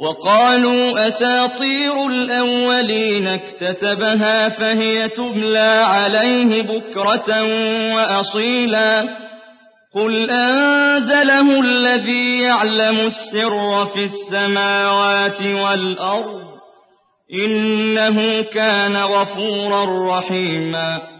وقالوا أساطير الأولين اكتتبها فهي تبلى عليه بكرة وأصيلا. قل أنزله الذي يعلم السر في السماوات والأرض إنه كان غفورا رحيما.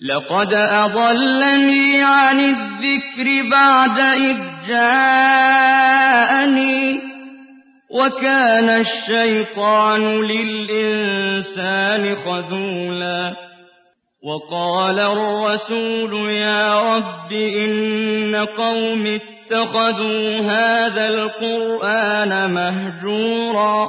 لقد أضلني عن الذكر بعد إذ جاءني وكان الشيطان للإنسان خذولا وقال الرسول يا رب إن قوم اتخذوا هذا القرآن مهجورا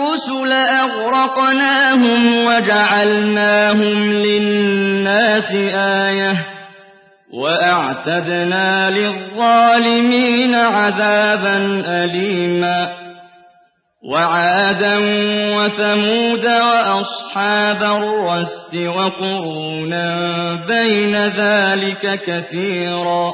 الرسل أغرقناهم وجعلناهم للناس آية وأعتدنا للظالمين عذابا أليما وعادا وثمود وأصحاب الرس وقرونا بين ذلك كثيرا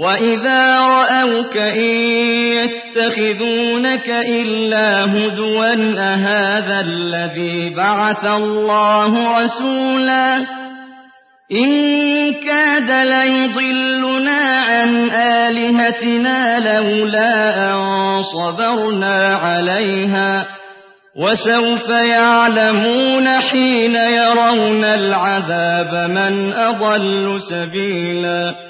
وإذا رأوك إن يتخذونك إلا هدوا أهذا الذي بعث الله رسولا إن كاد ليضلنا عن آلهتنا لولا أن صبرنا عليها وسوف يعلمون حين يرون العذاب من أضل سبيلاً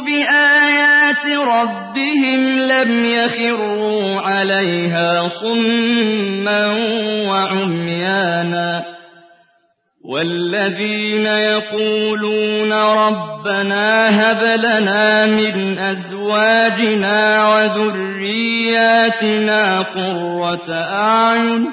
بآيات ربهم لم يخروا عليها صما وعميانا والذين يقولون ربنا هب لنا من أزواجنا وذرياتنا قرة أعين